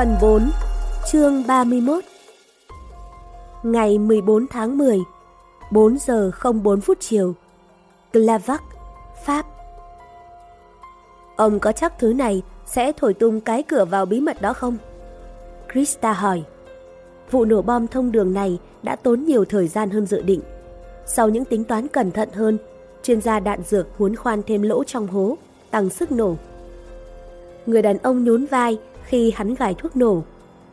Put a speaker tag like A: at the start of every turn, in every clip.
A: Phần 4 Chương 31 Ngày 14 tháng 10 4 giờ 04 phút chiều Clavac, Pháp Ông có chắc thứ này sẽ thổi tung cái cửa vào bí mật đó không? Krista hỏi. Vụ nổ bom thông đường này đã tốn nhiều thời gian hơn dự định. Sau những tính toán cẩn thận hơn, chuyên gia đạn dược muốn khoan thêm lỗ trong hố, tăng sức nổ. Người đàn ông nhún vai khi hắn gài thuốc nổ.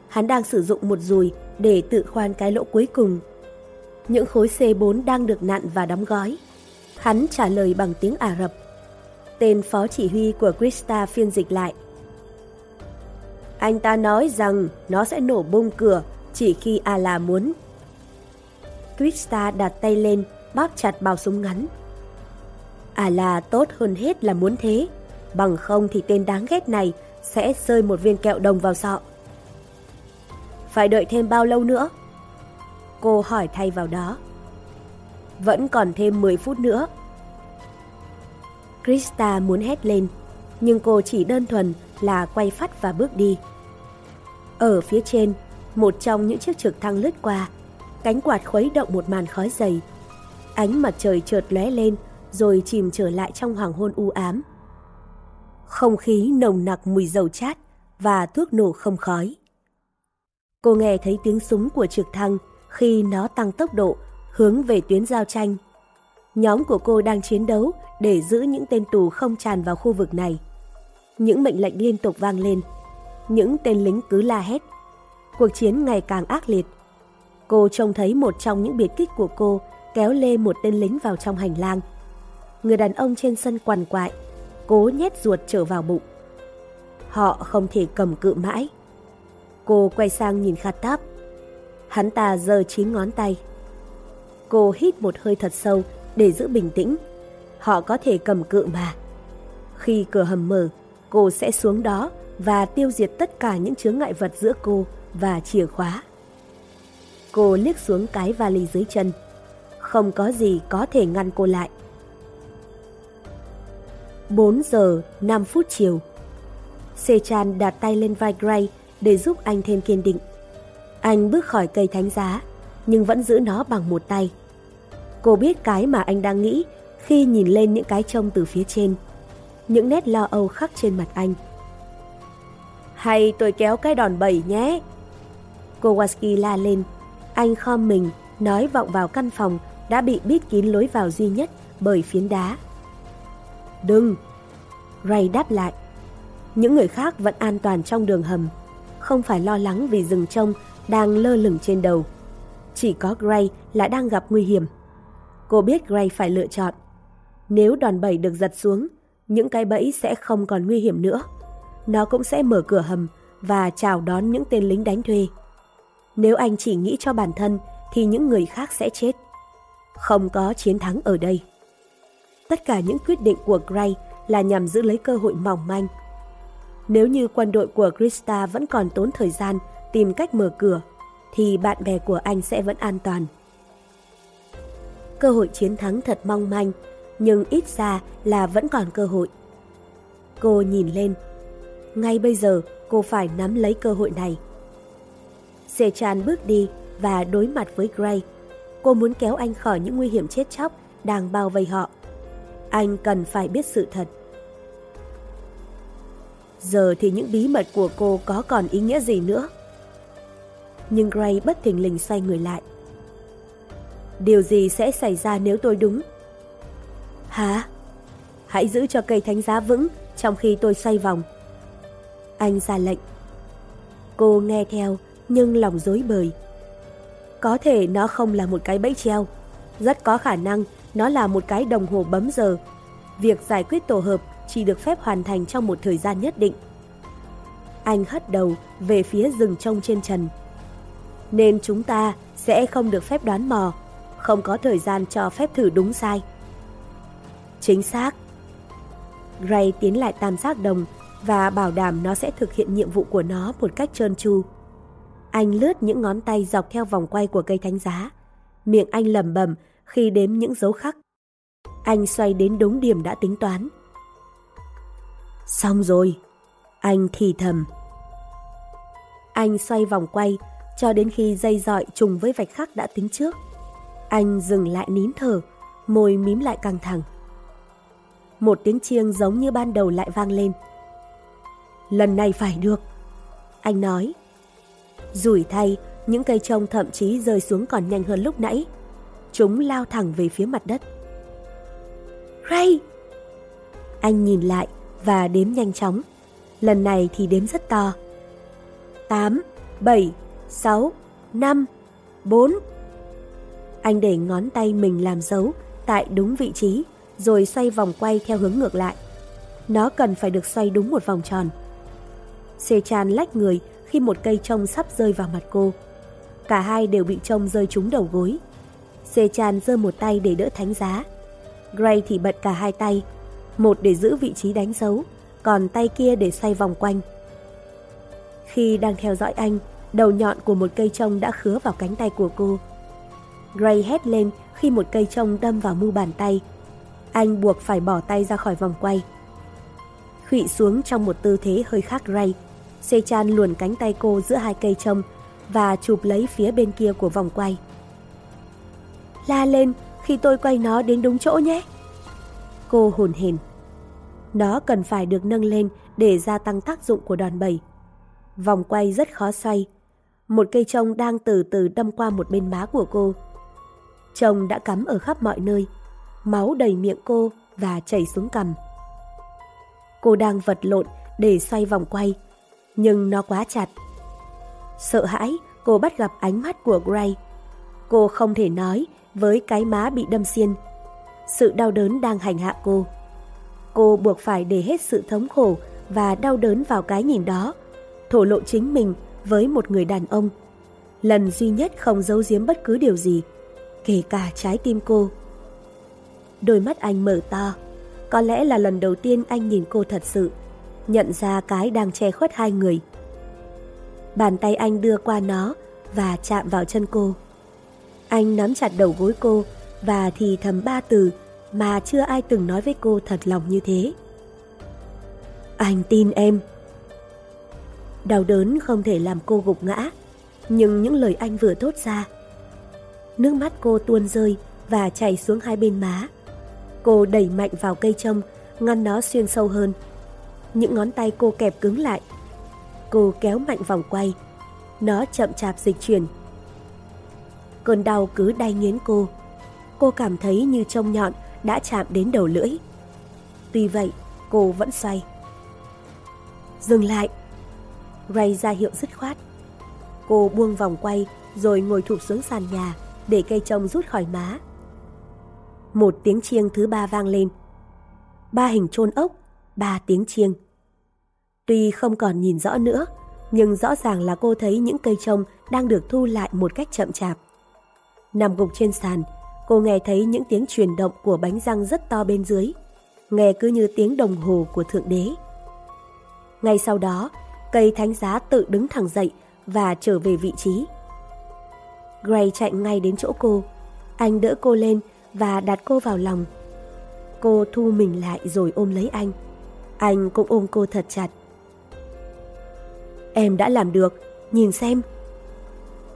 A: Hắn đang sử dụng một dùi để tự khoan cái lỗ cuối cùng. Những khối C4 đang được nặn và đóng gói. Hắn trả lời bằng tiếng Ả Rập. Tên phó chỉ huy của Krista phiên dịch lại. Anh ta nói rằng nó sẽ nổ bung cửa chỉ khi Ala muốn. Krista đặt tay lên, bóp chặt bao súng ngắn. Ala tốt hơn hết là muốn thế, bằng không thì tên đáng ghét này sẽ rơi một viên kẹo đồng vào sọ. Phải đợi thêm bao lâu nữa? Cô hỏi thay vào đó. Vẫn còn thêm 10 phút nữa. Krista muốn hét lên, nhưng cô chỉ đơn thuần là quay phát và bước đi. Ở phía trên, một trong những chiếc trực thăng lướt qua, cánh quạt khuấy động một màn khói dày. Ánh mặt trời chợt lóe lên rồi chìm trở lại trong hoàng hôn u ám. Không khí nồng nặc mùi dầu chát và thuốc nổ không khói. Cô nghe thấy tiếng súng của trực thăng khi nó tăng tốc độ hướng về tuyến giao tranh. Nhóm của cô đang chiến đấu để giữ những tên tù không tràn vào khu vực này. Những mệnh lệnh liên tục vang lên. Những tên lính cứ la hét. Cuộc chiến ngày càng ác liệt. Cô trông thấy một trong những biệt kích của cô kéo lê một tên lính vào trong hành lang. Người đàn ông trên sân quằn quại, cố nhét ruột trở vào bụng. Họ không thể cầm cự mãi. Cô quay sang nhìn Khatab. Hắn ta giơ chín ngón tay. Cô hít một hơi thật sâu để giữ bình tĩnh. Họ có thể cầm cự mà. Khi cửa hầm mở, cô sẽ xuống đó và tiêu diệt tất cả những chướng ngại vật giữa cô và chìa khóa. Cô liếc xuống cái vali dưới chân. Không có gì có thể ngăn cô lại. 4 giờ 5 phút chiều. Sechan đặt tay lên vai Gray để giúp anh thêm kiên định. Anh bước khỏi cây thánh giá, nhưng vẫn giữ nó bằng một tay. Cô biết cái mà anh đang nghĩ khi nhìn lên những cái trông từ phía trên. Những nét lo âu khắc trên mặt anh. Hay tôi kéo cái đòn bẩy nhé. Kowalski la lên. Anh khom mình, nói vọng vào căn phòng đã bị bít kín lối vào duy nhất bởi phiến đá. Đừng! Ray đáp lại. Những người khác vẫn an toàn trong đường hầm, không phải lo lắng vì rừng trông đang lơ lửng trên đầu. Chỉ có Gray là đang gặp nguy hiểm. Cô biết Gray phải lựa chọn. Nếu đòn bẩy được giật xuống, những cái bẫy sẽ không còn nguy hiểm nữa. Nó cũng sẽ mở cửa hầm và chào đón những tên lính đánh thuê. Nếu anh chỉ nghĩ cho bản thân thì những người khác sẽ chết. Không có chiến thắng ở đây. Tất cả những quyết định của Gray là nhằm giữ lấy cơ hội mỏng manh. Nếu như quân đội của Krista vẫn còn tốn thời gian tìm cách mở cửa, thì bạn bè của anh sẽ vẫn an toàn. Cơ hội chiến thắng thật mong manh, nhưng ít ra là vẫn còn cơ hội. Cô nhìn lên. Ngay bây giờ cô phải nắm lấy cơ hội này. Sechan bước đi và đối mặt với Gray. Cô muốn kéo anh khỏi những nguy hiểm chết chóc đang bao vây họ. Anh cần phải biết sự thật. Giờ thì những bí mật của cô có còn ý nghĩa gì nữa? Nhưng Gray bất thình lình xoay người lại. Điều gì sẽ xảy ra nếu tôi đúng? Hả? Hãy giữ cho cây thánh giá vững trong khi tôi xoay vòng. Anh ra lệnh. Cô nghe theo, nhưng lòng dối bời. Có thể nó không là một cái bẫy treo. Rất có khả năng nó là một cái đồng hồ bấm giờ. Việc giải quyết tổ hợp chỉ được phép hoàn thành trong một thời gian nhất định. Anh hất đầu về phía rừng trông trên trần. Nên chúng ta sẽ không được phép đoán mò, không có thời gian cho phép thử đúng sai. Chính xác. Ray tiến lại tam giác đồng và bảo đảm nó sẽ thực hiện nhiệm vụ của nó một cách trơn tru. Anh lướt những ngón tay dọc theo vòng quay của cây thánh giá. Miệng anh lẩm bẩm khi đếm những dấu khắc. Anh xoay đến đúng điểm đã tính toán. Xong rồi. Anh thì thầm. Anh xoay vòng quay cho đến khi dây dọi trùng với vạch khắc đã tính trước. Anh dừng lại nín thở, môi mím lại căng thẳng. Một tiếng chiêng giống như ban đầu lại vang lên. Lần này phải được, anh nói. Rủi thay, những cây trông thậm chí rơi xuống còn nhanh hơn lúc nãy. Chúng lao thẳng về phía mặt đất. Ray! Anh nhìn lại và đếm nhanh chóng. Lần này thì đếm rất to. 8, 7, 6, 5, 4. Anh để ngón tay mình làm dấu tại đúng vị trí rồi xoay vòng quay theo hướng ngược lại. Nó cần phải được xoay đúng một vòng tròn. Xê Chan lách người khi một cây trông sắp rơi vào mặt cô. Cả hai đều bị trông rơi trúng đầu gối. Sê Chan giơ một tay để đỡ thánh giá. Gray thì bật cả hai tay, một để giữ vị trí đánh dấu, còn tay kia để xoay vòng quanh. Khi đang theo dõi anh, đầu nhọn của một cây trông đã khứa vào cánh tay của cô. Gray hét lên khi một cây trông đâm vào mu bàn tay. Anh buộc phải bỏ tay ra khỏi vòng quay. Khụy xuống trong một tư thế hơi khác Gray. Sechan luồn cánh tay cô giữa hai cây trông và chụp lấy phía bên kia của vòng quay. La lên khi tôi quay nó đến đúng chỗ nhé. Cô hồn hển. Nó cần phải được nâng lên để gia tăng tác dụng của đòn bẩy. Vòng quay rất khó xoay. Một cây trông đang từ từ đâm qua một bên má của cô. Trông đã cắm ở khắp mọi nơi. Máu đầy miệng cô và chảy xuống cằm. Cô đang vật lộn để xoay vòng quay, nhưng nó quá chặt. Sợ hãi, cô bắt gặp ánh mắt của Gray. Cô không thể nói với cái má bị đâm xiên. Sự đau đớn đang hành hạ cô. Cô buộc phải để hết sự thống khổ và đau đớn vào cái nhìn đó, thổ lộ chính mình với một người đàn ông. Lần duy nhất không giấu giếm bất cứ điều gì, kể cả trái tim cô. Đôi mắt anh mở to, có lẽ là lần đầu tiên anh nhìn cô thật sự, nhận ra cái đang che khuất hai người. Bàn tay anh đưa qua nó và chạm vào chân cô. Anh nắm chặt đầu gối cô và thì thầm ba từ mà chưa ai từng nói với cô thật lòng như thế. Anh tin em. Đau đớn không thể làm cô gục ngã, nhưng những lời anh vừa thốt ra. Nước mắt cô tuôn rơi và chảy xuống hai bên má. Cô đẩy mạnh vào cây trông, ngăn nó xuyên sâu hơn. Những ngón tay cô kẹp cứng lại. Cô kéo mạnh vòng quay. Nó chậm chạp dịch chuyển. Cơn đau cứ đay nghiến cô. Cô cảm thấy như trông nhọn đã chạm đến đầu lưỡi. Tuy vậy, cô vẫn xoay. Dừng lại. Ray ra hiệu dứt khoát. Cô buông vòng quay rồi ngồi thụp xuống sàn nhà để cây trông rút khỏi má. Một tiếng chiêng thứ ba vang lên. Ba hình chôn ốc, ba tiếng chiêng. Tuy không còn nhìn rõ nữa, nhưng rõ ràng là cô thấy những cây trông đang được thu lại một cách chậm chạp. Nằm gục trên sàn, cô nghe thấy những tiếng chuyển động của bánh răng rất to bên dưới, nghe cứ như tiếng đồng hồ của Thượng Đế. Ngay sau đó, cây thánh giá tự đứng thẳng dậy và trở về vị trí. Gray chạy ngay đến chỗ cô. Anh đỡ cô lên và đặt cô vào lòng. Cô thu mình lại rồi ôm lấy anh. Anh cũng ôm cô thật chặt. Em đã làm được, nhìn xem.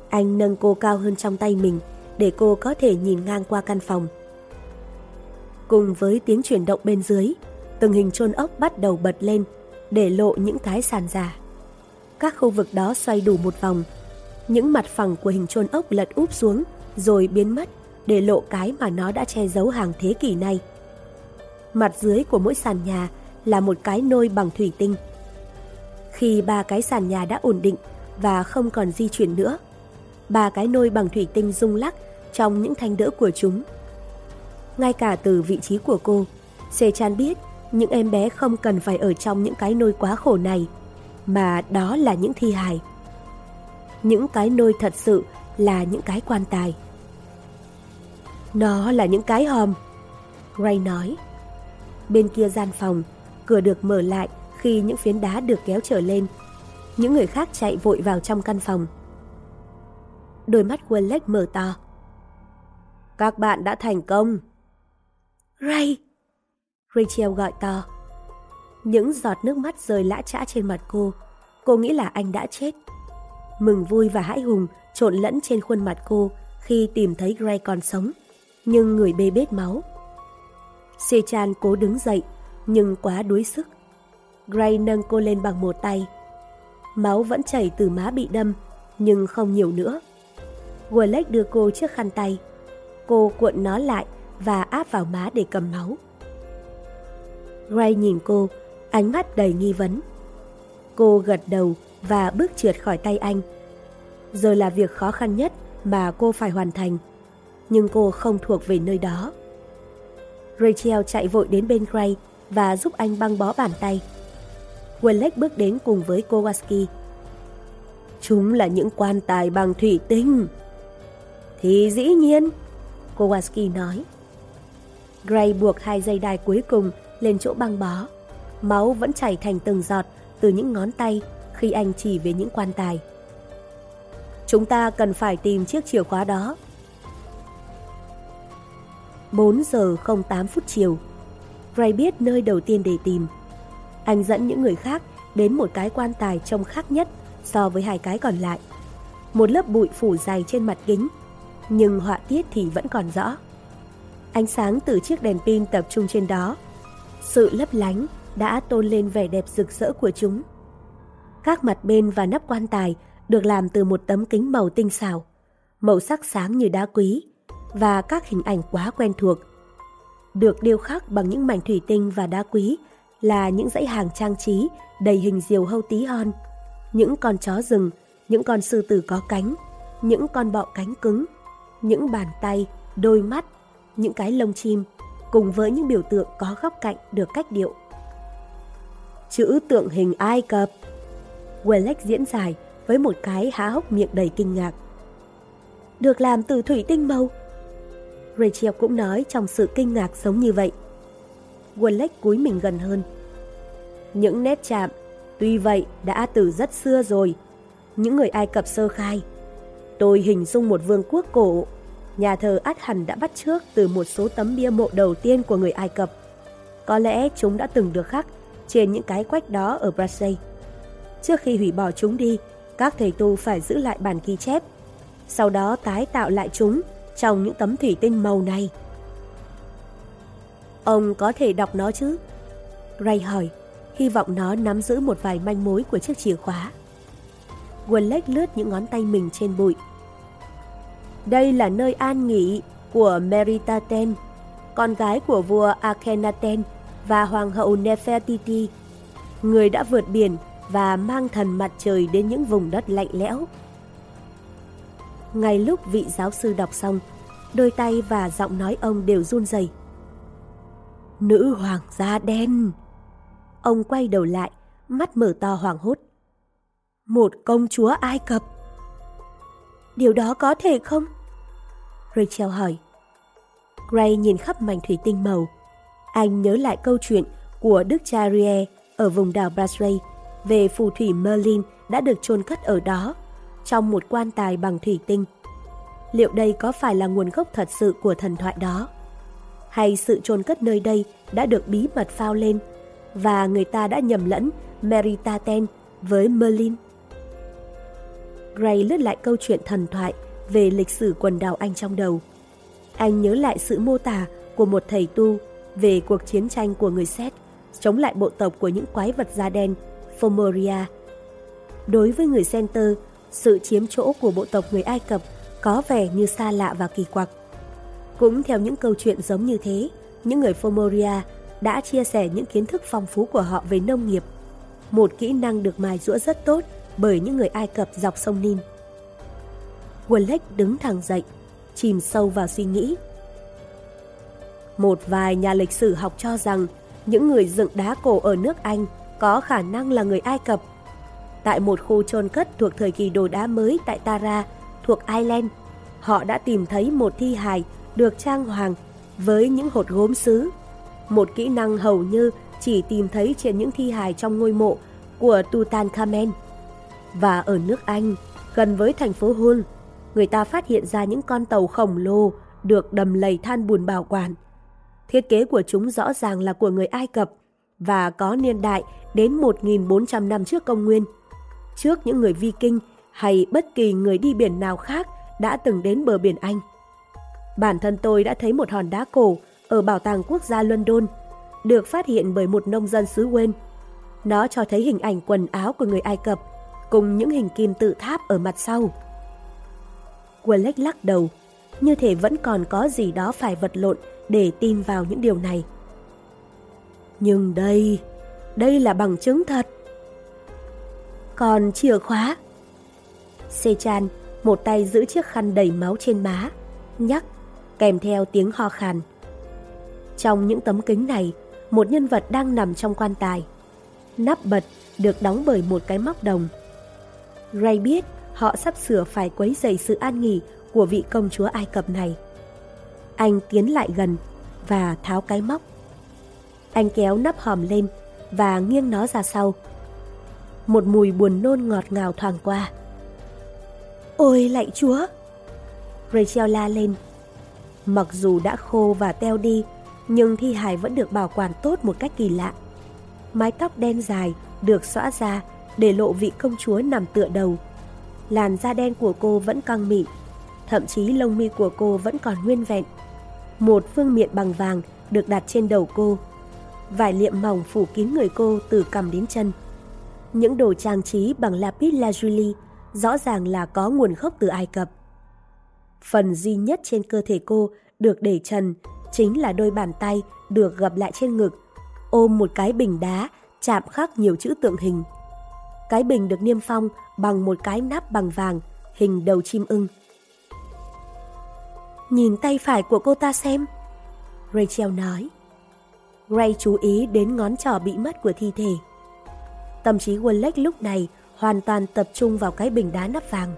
A: Anh nâng cô cao hơn trong tay mình để cô có thể nhìn ngang qua căn phòng. Cùng với tiếng chuyển động bên dưới, từng hình chôn ốc bắt đầu bật lên để lộ những cái sàn giả. Các khu vực đó xoay đủ một vòng, những mặt phẳng của hình chôn ốc lật úp xuống rồi biến mất để lộ cái mà nó đã che giấu hàng thế kỷ nay. Mặt dưới của mỗi sàn nhà là một cái nôi bằng thủy tinh. Khi ba cái sàn nhà đã ổn định và không còn di chuyển nữa, ba cái nôi bằng thủy tinh rung lắc trong những thanh đỡ của chúng. Ngay cả từ vị trí của cô, Sê Chan biết những em bé không cần phải ở trong những cái nôi quá khổ này, mà đó là những thi hài. Những cái nôi thật sự là những cái quan tài. Nó là những cái hòm. Gray nói. Bên kia gian phòng, cửa được mở lại khi những phiến đá được kéo trở lên. Những người khác chạy vội vào trong căn phòng. Đôi mắt Wallace mở to. Các bạn đã thành công. Ray! Rachel gọi to. Những giọt nước mắt rơi lã chã trên mặt cô. Cô nghĩ là anh đã chết. Mừng vui và hãi hùng trộn lẫn trên khuôn mặt cô khi tìm thấy Gray còn sống, nhưng người bê bết máu. Sechan cố đứng dậy, nhưng quá đuối sức. Gray nâng cô lên bằng một tay. Máu vẫn chảy từ má bị đâm, nhưng không nhiều nữa. Wallace đưa cô chiếc khăn tay. Cô cuộn nó lại và áp vào má để cầm máu. Gray nhìn cô, ánh mắt đầy nghi vấn. Cô gật đầu và bước trượt khỏi tay anh. Giờ là việc khó khăn nhất mà cô phải hoàn thành, nhưng cô không thuộc về nơi đó. Rachel chạy vội đến bên Gray và giúp anh băng bó bàn tay. Wallace bước đến cùng với Kowalski. Chúng là những quan tài bằng thủy tinh. Thì dĩ nhiên, Kowalski nói. Gray buộc hai dây đai cuối cùng lên chỗ băng bó. Máu vẫn chảy thành từng giọt từ những ngón tay khi anh chỉ về những quan tài. Chúng ta cần phải tìm chiếc chìa khóa đó. 4 giờ 08 phút chiều. Gray biết nơi đầu tiên để tìm. Anh dẫn những người khác đến một cái quan tài trông khác nhất so với hai cái còn lại. Một lớp bụi phủ dày trên mặt kính, nhưng họa tiết thì vẫn còn rõ. Ánh sáng từ chiếc đèn pin tập trung trên đó. Sự lấp lánh đã tôn lên vẻ đẹp rực rỡ của chúng. Các mặt bên và nắp quan tài được làm từ một tấm kính màu tinh xảo, màu sắc sáng như đá quý và các hình ảnh quá quen thuộc. Được điêu khắc bằng những mảnh thủy tinh và đá quý là những dãy hàng trang trí đầy hình diều hâu tí hon, những con chó rừng, những con sư tử có cánh, những con bọ cánh cứng, những bàn tay, đôi mắt, những cái lông chim, cùng với những biểu tượng có góc cạnh được cách điệu. Chữ tượng hình Ai Cập Welleck diễn giải với một cái há hốc miệng đầy kinh ngạc. Được làm từ thủy tinh màu. Rachel cũng nói trong sự kinh ngạc giống như vậy. Welleck cúi mình gần hơn. Những nét chạm, tuy vậy đã từ rất xưa rồi. Những người Ai Cập sơ khai. Tôi hình dung một vương quốc cổ. Nhà thờ át hẳn đã bắt trước từ một số tấm bia mộ đầu tiên của người Ai Cập. Có lẽ chúng đã từng được khắc trên những cái quách đó ở Brazil. Trước khi hủy bỏ chúng đi, các thầy tu phải giữ lại bản ghi chép, sau đó tái tạo lại chúng trong những tấm thủy tinh màu này. Ông có thể đọc nó chứ? Ray hỏi, hy vọng nó nắm giữ một vài manh mối của chiếc chìa khóa. Wallace lướt những ngón tay mình trên bụi. Đây là nơi an nghỉ của Meritaten, con gái của vua Akhenaten và hoàng hậu Nefertiti, người đã vượt biển và mang thần mặt trời đến những vùng đất lạnh lẽo. Ngay lúc vị giáo sư đọc xong, đôi tay và giọng nói ông đều run rẩy. Nữ hoàng da đen. Ông quay đầu lại, mắt mở to hoảng hốt. Một công chúa Ai Cập. Điều đó có thể không? Rachel hỏi. Gray nhìn khắp mảnh thủy tinh màu. Anh nhớ lại câu chuyện của Đức cha Rie ở vùng đảo Brasley về phù thủy Merlin đã được chôn cất ở đó, trong một quan tài bằng thủy tinh. Liệu đây có phải là nguồn gốc thật sự của thần thoại đó? Hay sự chôn cất nơi đây đã được bí mật phao lên và người ta đã nhầm lẫn Meritaten với Merlin? Gray lướt lại câu chuyện thần thoại về lịch sử quần đảo Anh trong đầu. Anh nhớ lại sự mô tả của một thầy tu về cuộc chiến tranh của người Séc chống lại bộ tộc của những quái vật da đen Fomoria. Đối với người Center, sự chiếm chỗ của bộ tộc người Ai Cập có vẻ như xa lạ và kỳ quặc. Cũng theo những câu chuyện giống như thế, những người Fomoria đã chia sẻ những kiến thức phong phú của họ về nông nghiệp, một kỹ năng được mài rũa rất tốt bởi những người Ai Cập dọc sông Nin. Wallach đứng thẳng dậy, chìm sâu vào suy nghĩ. Một vài nhà lịch sử học cho rằng những người dựng đá cổ ở nước Anh có khả năng là người Ai Cập. Tại một khu chôn cất thuộc thời kỳ đồ đá mới tại Tara, thuộc Ireland, họ đã tìm thấy một thi hài được trang hoàng với những hột gốm sứ. Một kỹ năng hầu như chỉ tìm thấy trên những thi hài trong ngôi mộ của Tutankhamen. Và ở nước Anh, gần với thành phố Hull, người ta phát hiện ra những con tàu khổng lồ được đầm lầy than bùn bảo quản. Thiết kế của chúng rõ ràng là của người Ai Cập và có niên đại đến 1.400 năm trước công nguyên. Trước những người Viking hay bất kỳ người đi biển nào khác đã từng đến bờ biển Anh. Bản thân tôi đã thấy một hòn đá cổ ở Bảo tàng Quốc gia London, được phát hiện bởi một nông dân xứ Wales. Nó cho thấy hình ảnh quần áo của người Ai Cập cùng những hình kim tự tháp ở mặt sau. Wallace lắc đầu, như thể vẫn còn có gì đó phải vật lộn để tin vào những điều này. Nhưng đây, đây là bằng chứng thật. Còn chìa khóa? Sechan, một tay giữ chiếc khăn đầy máu trên má, nhắc, kèm theo tiếng ho khàn. Trong những tấm kính này, một nhân vật đang nằm trong quan tài. Nắp bật được đóng bởi một cái móc đồng. Ray biết họ sắp sửa phải quấy rầy sự an nghỉ của vị công chúa Ai Cập này. Anh tiến lại gần và tháo cái móc. Anh kéo nắp hòm lên và nghiêng nó ra sau. Một mùi buồn nôn ngọt ngào thoảng qua. Ôi lạy chúa! Rachel la lên. Mặc dù đã khô và teo đi, nhưng thi hài vẫn được bảo quản tốt một cách kỳ lạ. Mái tóc đen dài được xõa ra để lộ vị công chúa nằm tựa đầu. Làn da đen của cô vẫn căng mịn, thậm chí lông mi của cô vẫn còn nguyên vẹn. Một phương miện bằng vàng được đặt trên đầu cô. Vải liệm mỏng phủ kín người cô từ cằm đến chân. Những đồ trang trí bằng lapis lazuli rõ ràng là có nguồn gốc từ Ai Cập. Phần duy nhất trên cơ thể cô được để trần chính là đôi bàn tay được gập lại trên ngực, ôm một cái bình đá chạm khắc nhiều chữ tượng hình. Cái bình được niêm phong bằng một cái nắp bằng vàng, hình đầu chim ưng. Nhìn tay phải của cô ta xem. Rachel nói. Ray chú ý đến ngón trỏ bị mất của thi thể. Tâm trí Wallach lúc này hoàn toàn tập trung vào cái bình đá nắp vàng.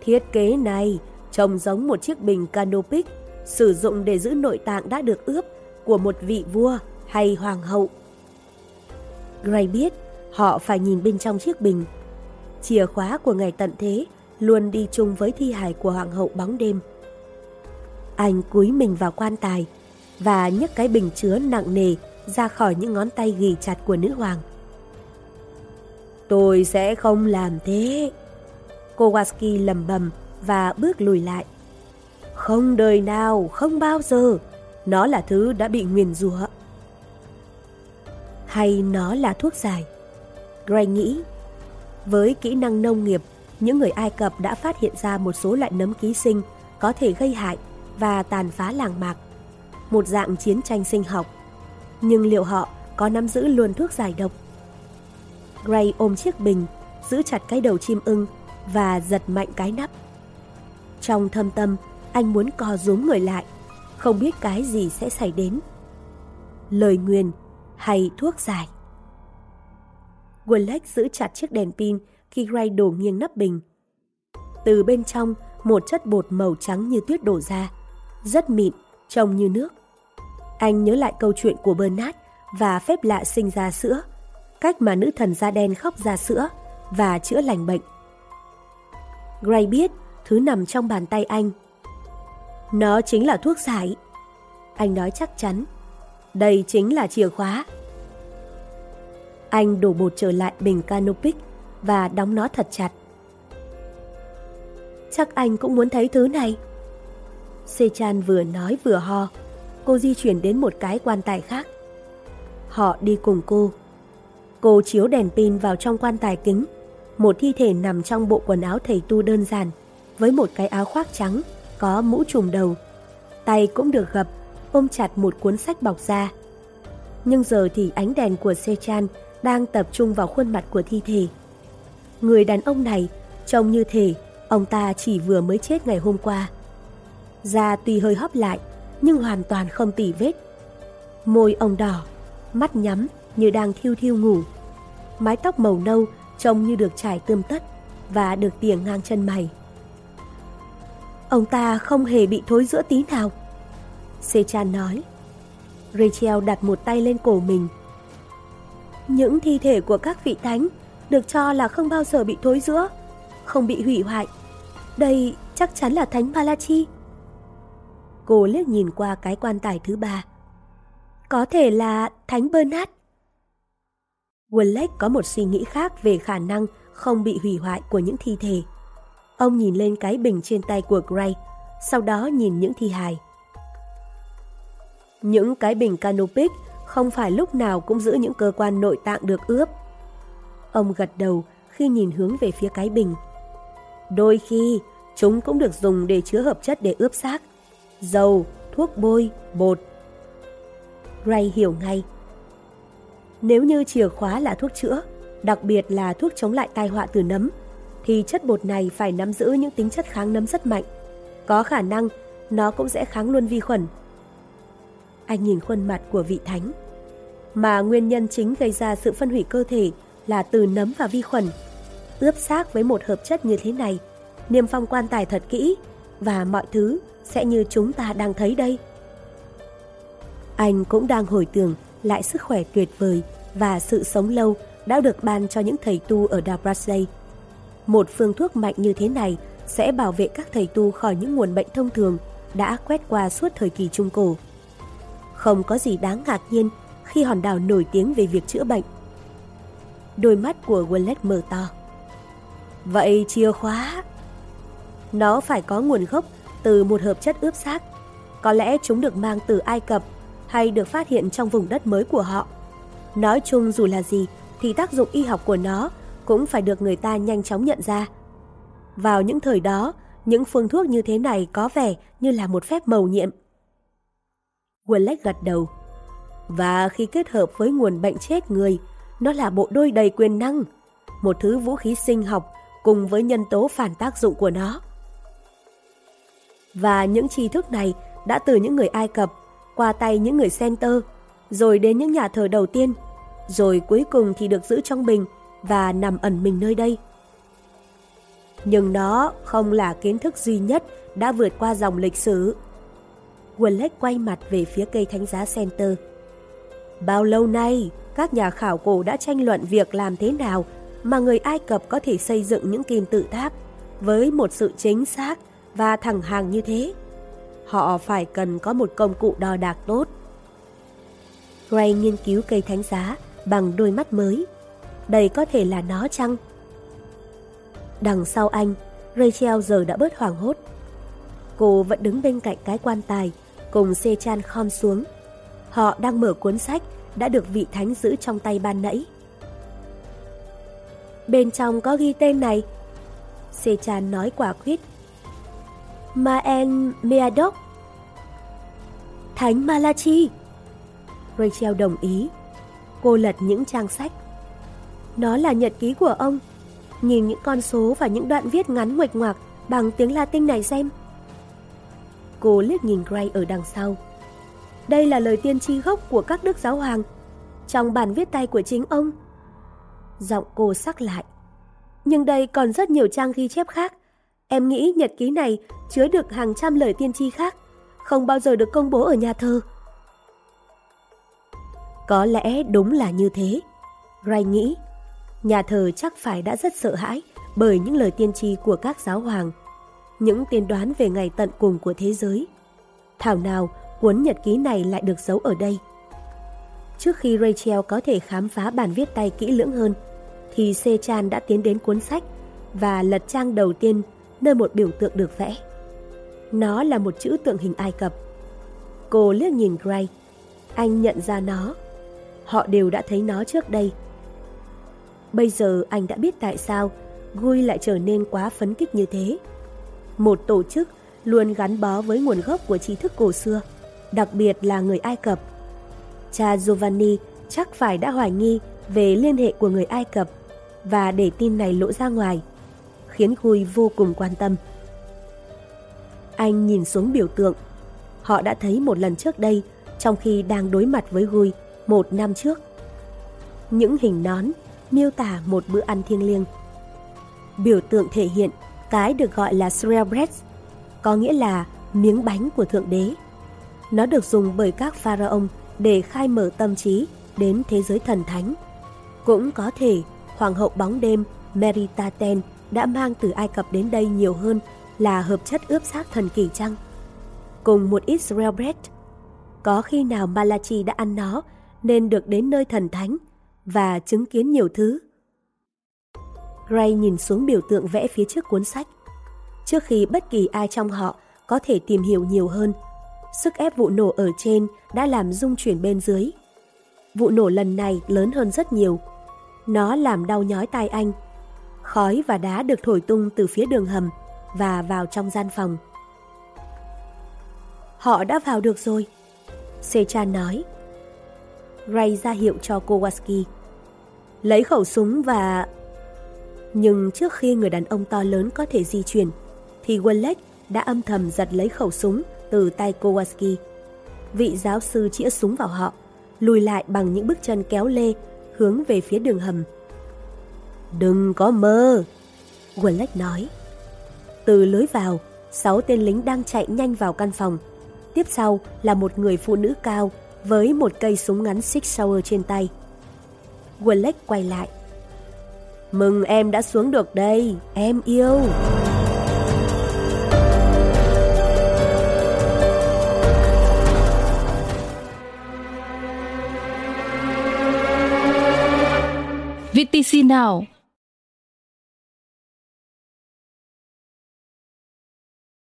A: Thiết kế này trông giống một chiếc bình canopic sử dụng để giữ nội tạng đã được ướp của một vị vua hay hoàng hậu. Gray biết họ phải nhìn bên trong chiếc bình. Chìa khóa của ngày tận thế luôn đi chung với thi hài của hoàng hậu bóng đêm. Anh cúi mình vào quan tài và nhấc cái bình chứa nặng nề ra khỏi những ngón tay ghì chặt của nữ hoàng. Tôi sẽ không làm thế. Kowalski lầm bầm và bước lùi lại. Không đời nào, không bao giờ. Nó là thứ đã bị nguyền rủa. Hay nó là thuốc giải? Gray nghĩ. Với kỹ năng nông nghiệp, những người Ai Cập đã phát hiện ra một số loại nấm ký sinh có thể gây hại và tàn phá làng mạc. Một dạng chiến tranh sinh học. Nhưng liệu họ có nắm giữ luôn thuốc giải độc? Gray ôm chiếc bình, giữ chặt cái đầu chim ưng và giật mạnh cái nắp. Trong thâm tâm, anh muốn co rúm người lại, không biết cái gì sẽ xảy đến. Lời nguyền hay thuốc giải. Wallace giữ chặt chiếc đèn pin khi Gray đổ nghiêng nắp bình. Từ bên trong, một chất bột màu trắng như tuyết đổ ra, rất mịn, trông như nước. Anh nhớ lại câu chuyện của Bernard và phép lạ sinh ra sữa, cách mà nữ thần da đen khóc ra sữa và chữa lành bệnh. Gray biết thứ nằm trong bàn tay anh nó chính là thuốc giải. Anh nói chắc chắn. Đây chính là chìa khóa. Anh đổ bột trở lại bình canopic và đóng nó thật chặt. Chắc anh cũng muốn thấy thứ này. Sechan vừa nói vừa ho. Cô di chuyển đến một cái quan tài khác. Họ đi cùng cô. Cô chiếu đèn pin vào trong quan tài kính. Một thi thể nằm trong bộ quần áo thầy tu đơn giản với một cái áo khoác trắng có mũ trùm đầu. Tay cũng được gập, ôm chặt một cuốn sách bọc da. Nhưng giờ thì ánh đèn của Sechan đang tập trung vào khuôn mặt của thi thể. Người đàn ông này trông như thể ông ta chỉ vừa mới chết ngày hôm qua. Da tuy hơi hấp lại nhưng hoàn toàn không tỉ vết. Môi ông đỏ, mắt nhắm như đang thiêu thiêu ngủ. Mái tóc màu nâu trông như được trải tươm tất và được tỉa ngang chân mày. Ông ta không hề bị thối giữa tí nào. Sechan nói. Rachel đặt một tay lên cổ mình. Những thi thể của các vị thánh được cho là không bao giờ bị thối rữa, không bị hủy hoại. Đây chắc chắn là thánh Malachi. Cô liếc nhìn qua cái quan tài thứ ba. Có thể là thánh Bernard. Wallace có một suy nghĩ khác về khả năng không bị hủy hoại của những thi thể. Ông nhìn lên cái bình trên tay của Gray, sau đó nhìn những thi hài. Những cái bình canopic không phải lúc nào cũng giữ những cơ quan nội tạng được ướp. Ông gật đầu khi nhìn hướng về phía cái bình. Đôi khi, chúng cũng được dùng để chứa hợp chất để ướp xác. Dầu, thuốc bôi, bột. Ray hiểu ngay. Nếu như chìa khóa là thuốc chữa, đặc biệt là thuốc chống lại tai họa từ nấm, thì chất bột này phải nắm giữ những tính chất kháng nấm rất mạnh. Có khả năng nó cũng sẽ kháng luôn vi khuẩn. Anh nhìn khuôn mặt của vị thánh. Mà nguyên nhân chính gây ra sự phân hủy cơ thể là từ nấm và vi khuẩn. Ướp xác với một hợp chất như thế này, niêm phong quan tài thật kỹ và mọi thứ sẽ như chúng ta đang thấy đây. Anh cũng đang hồi tưởng lại sức khỏe tuyệt vời và sự sống lâu đã được ban cho những thầy tu ở Dabrasay. Một phương thuốc mạnh như thế này sẽ bảo vệ các thầy tu khỏi những nguồn bệnh thông thường đã quét qua suốt thời kỳ Trung Cổ. Không có gì đáng ngạc nhiên khi hòn đảo nổi tiếng về việc chữa bệnh. Đôi mắt của Wallet mở to. Vậy chìa khóa... Nó phải có nguồn gốc từ một hợp chất ướp xác. Có lẽ chúng được mang từ Ai Cập hay được phát hiện trong vùng đất mới của họ. Nói chung dù là gì thì tác dụng y học của nó cũng phải được người ta nhanh chóng nhận ra. Vào những thời đó, những phương thuốc như thế này có vẻ như là một phép màu nhiệm. Wallace gật đầu. Và khi kết hợp với nguồn bệnh chết người, nó là bộ đôi đầy quyền năng, một thứ vũ khí sinh học cùng với nhân tố phản tác dụng của nó. Và những tri thức này đã từ những người Ai Cập qua tay những người Center, rồi đến những nhà thờ đầu tiên, rồi cuối cùng thì được giữ trong bình và nằm ẩn mình nơi đây. Nhưng nó không là kiến thức duy nhất đã vượt qua dòng lịch sử. Wallace quay mặt về phía cây thánh giá Center. Bao lâu nay, các nhà khảo cổ đã tranh luận việc làm thế nào mà người Ai Cập có thể xây dựng những kim tự tháp với một sự chính xác và thẳng hàng như thế. Họ phải cần có một công cụ đo đạc tốt. Gray nghiên cứu cây thánh giá bằng đôi mắt mới. Đây có thể là nó chăng? Đằng sau anh, Rachel giờ đã bớt hoảng hốt. Cô vẫn đứng bên cạnh cái quan tài, cùng xê chan khom xuống. Họ đang mở cuốn sách đã được vị thánh giữ trong tay ban nãy. Bên trong có ghi tên này. Xê chan nói quả quyết. Maen Meadoc. Thánh Malachi. Rachel đồng ý. Cô lật những trang sách. Nó là nhật ký của ông. Nhìn những con số và những đoạn viết ngắn nguệch ngoạc bằng tiếng Latin này xem. Cô liếc nhìn Gray ở đằng sau. Đây là lời tiên tri gốc của các đức giáo hoàng, trong bản viết tay của chính ông. Giọng cô sắc lại. Nhưng đây còn rất nhiều trang ghi chép khác. Em nghĩ nhật ký này chứa được hàng trăm lời tiên tri khác, không bao giờ được công bố ở nhà thơ. Có lẽ đúng là như thế. Gray nghĩ, nhà thờ chắc phải đã rất sợ hãi bởi những lời tiên tri của các giáo hoàng, những tiên đoán về ngày tận cùng của thế giới. Thảo nào cuốn nhật ký này lại được giấu ở đây. Trước khi Rachel có thể khám phá bản viết tay kỹ lưỡng hơn, thì Sechan đã tiến đến cuốn sách và lật trang đầu tiên nơi một biểu tượng được vẽ. Nó là một chữ tượng hình Ai Cập. Cô liếc nhìn Gray. Anh nhận ra nó Họ đều đã thấy nó trước đây. Bây giờ anh đã biết tại sao Gui lại trở nên quá phấn kích như thế. Một tổ chức luôn gắn bó với nguồn gốc của trí thức cổ xưa, đặc biệt là người Ai Cập. Cha Giovanni chắc phải đã hoài nghi về liên hệ của người Ai Cập và để tin này lộ ra ngoài, khiến Gui vô cùng quan tâm. Anh nhìn xuống biểu tượng. Họ đã thấy một lần trước đây trong khi đang đối mặt với Gui một năm trước. Những hình nón miêu tả một bữa ăn thiêng liêng. Biểu tượng thể hiện cái được gọi là bread, có nghĩa là miếng bánh của Thượng Đế. Nó được dùng bởi các pharaoh để khai mở tâm trí đến thế giới thần thánh. Cũng có thể Hoàng hậu bóng đêm Meritaten đã mang từ Ai Cập đến đây nhiều hơn là hợp chất ướp xác thần kỳ chăng? Cùng một ít bread, có khi nào Malachi đã ăn nó nên được đến nơi thần thánh và chứng kiến nhiều thứ. Gray nhìn xuống biểu tượng vẽ phía trước cuốn sách. Trước khi bất kỳ ai trong họ có thể tìm hiểu nhiều hơn, sức ép vụ nổ ở trên đã làm rung chuyển bên dưới. Vụ nổ lần này lớn hơn rất nhiều. Nó làm đau nhói tai anh. Khói và đá được thổi tung từ phía đường hầm và vào trong gian phòng. Họ đã vào được rồi. Sechan nói. Ray ra hiệu cho Kowalski. Lấy khẩu súng và... Nhưng trước khi người đàn ông to lớn có thể di chuyển, thì Wallach đã âm thầm giật lấy khẩu súng từ tay Kowalski. Vị giáo sư chĩa súng vào họ, lùi lại bằng những bước chân kéo lê, hướng về phía đường hầm. Đừng có mơ, Wallach nói. Từ lối vào, sáu tên lính đang chạy nhanh vào căn phòng. Tiếp sau là một người phụ nữ cao với một cây súng ngắn Six Sauer trên tay. Wallach quay lại. Mừng em đã xuống được đây, em yêu.
B: VTC Now